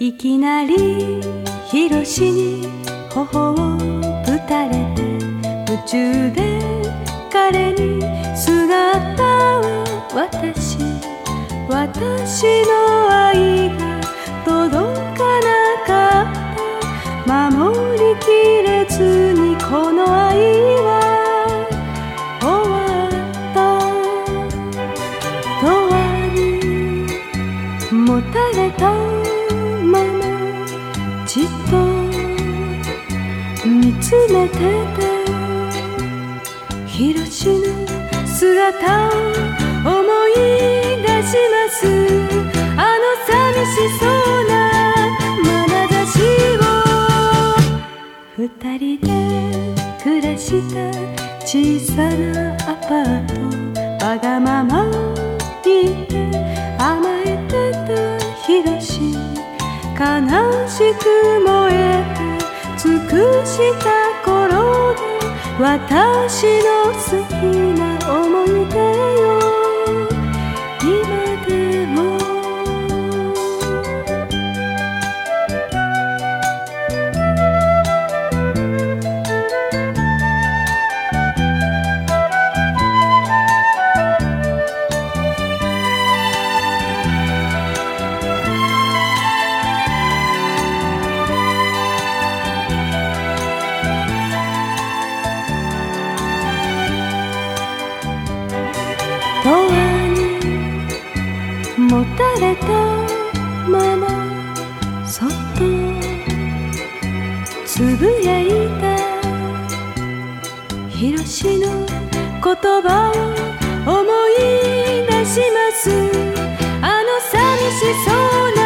いきなりひろしに頬をぶたれて夢中で彼に姿を私私の愛が届かなかった。守りきれずにこの愛は終わった。永遠にもたれた。つめてたひろしの姿を思い出します。あの寂しそうな眼差しを二人で暮らした小さなアパート。わがまま言って甘えてたひろし悲しく燃えて尽くした頃で私の好きな思い出永遠にもたれたままそっとつぶやいたひろしの言葉を思い出します。あの寂しそうな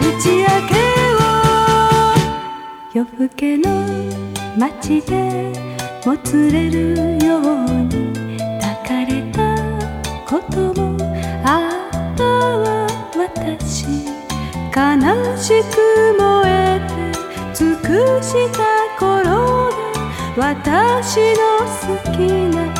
打ち明けを夜更けの街でもつれるようしく燃えて尽くした頃が私の好きな